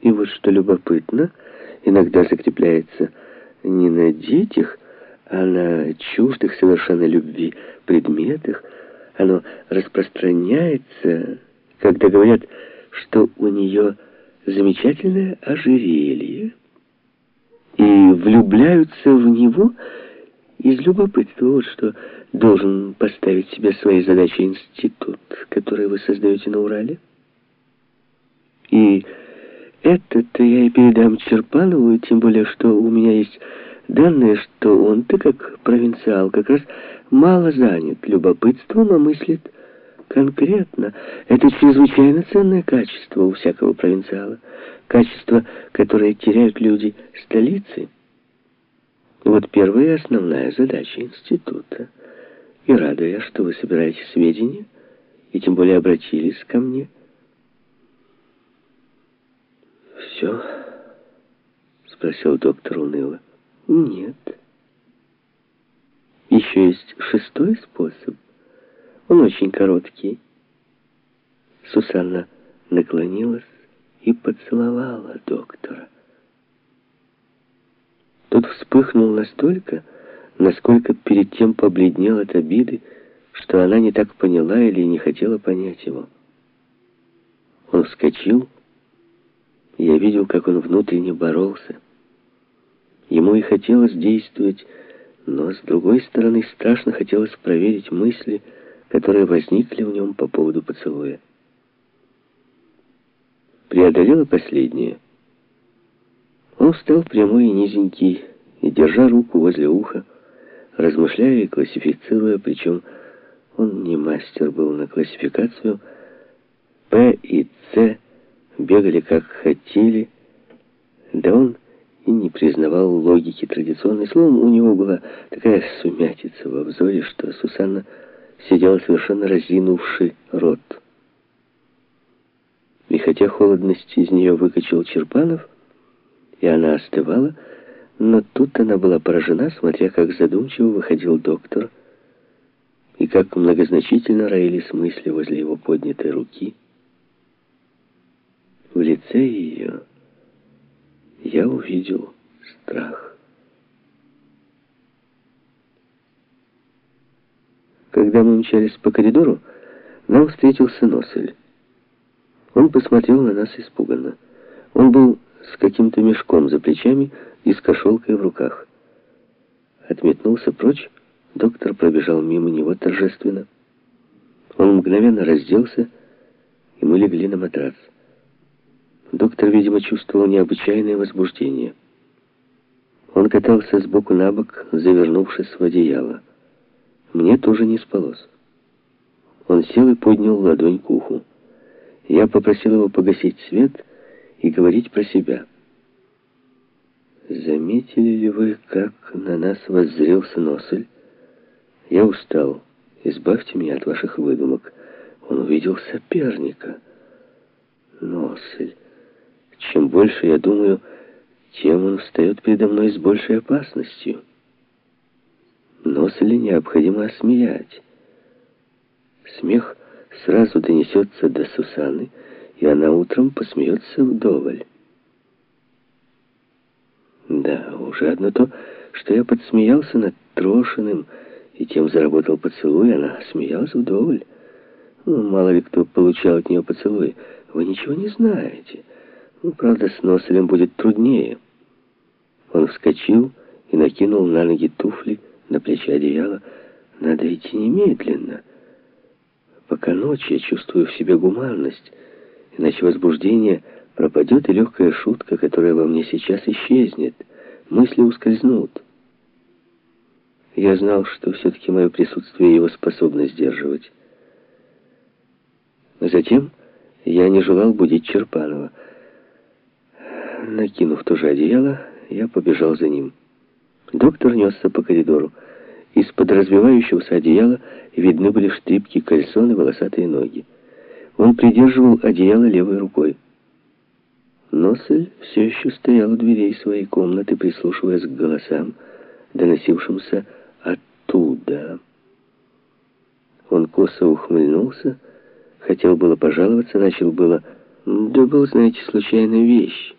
И вот что любопытно, иногда закрепляется не на детях, а на чуждых совершенно любви предметах. Оно распространяется, когда говорят, что у нее замечательное ожерелье, и влюбляются в него из любопытства. Вот что должен поставить себе своей задачей институт, который вы создаете на Урале. И это-то я и передам Черпанову, тем более, что у меня есть данные, что он, ты как провинциал, как раз мало занят любопытством, а мыслит конкретно. Это чрезвычайно ценное качество у всякого провинциала. Качество, которое теряют люди столицы. Вот первая и основная задача института. И рада я, что вы собираете сведения, и тем более обратились ко мне – «Все?» — спросил доктор уныло. «Нет. Еще есть шестой способ. Он очень короткий». Сусанна наклонилась и поцеловала доктора. Тот вспыхнул настолько, насколько перед тем побледнел от обиды, что она не так поняла или не хотела понять его. Он вскочил я видел, как он внутренне боролся. Ему и хотелось действовать, но, с другой стороны, страшно хотелось проверить мысли, которые возникли в нем по поводу поцелуя. Преодолела последнее. Он встал прямой и низенький, и, держа руку возле уха, размышляя и классифицируя, причем он не мастер был на классификацию, П и С – бегали как хотели, да он и не признавал логики традиционной. Словом, у него была такая сумятица во взоре, что Сусанна сидела совершенно разинувший рот. И хотя холодность из нее выкачал Черпанов, и она остывала, но тут она была поражена, смотря как задумчиво выходил доктор, и как многозначительно роились мысли возле его поднятой руки — в лице ее я увидел страх. Когда мы мчались по коридору, нам встретился Носель. Он посмотрел на нас испуганно. Он был с каким-то мешком за плечами и с кошелкой в руках. Отметнулся прочь, доктор пробежал мимо него торжественно. Он мгновенно разделся, и мы легли на матрас. Доктор, видимо, чувствовал необычайное возбуждение. Он катался сбоку на бок, завернувшись в одеяло. Мне тоже не спалось. Он сел и поднял ладонь к уху. Я попросил его погасить свет и говорить про себя. Заметили ли вы, как на нас воззрелся Носель? Я устал. Избавьте меня от ваших выдумок. Он увидел соперника. Носель. Чем больше я думаю, тем он встает передо мной с большей опасностью. Нос ли необходимо осмеять? Смех сразу донесется до Сусаны, и она утром посмеется вдоволь. Да, уже одно то, что я подсмеялся над Трошиным, и тем заработал поцелуй, она смеялась вдоволь. Ну, мало ли кто получал от нее поцелуй. Вы ничего не знаете. Ну, правда, с Носелем будет труднее. Он вскочил и накинул на ноги туфли, на плечи одеяло. Надо идти немедленно. Пока ночь я чувствую в себе гуманность, иначе возбуждение пропадет, и легкая шутка, которая во мне сейчас исчезнет. Мысли ускользнут. Я знал, что все-таки мое присутствие его способно сдерживать. Затем я не желал будить Черпанова. Накинув то же одеяло, я побежал за ним. Доктор несся по коридору. Из-под развивающегося одеяла видны были штрипки кальсон и волосатые ноги. Он придерживал одеяло левой рукой. Носель все еще стоял у дверей своей комнаты, прислушиваясь к голосам, доносившимся оттуда. Он косо ухмыльнулся, хотел было пожаловаться, начал было Да был, знаете, случайная вещь.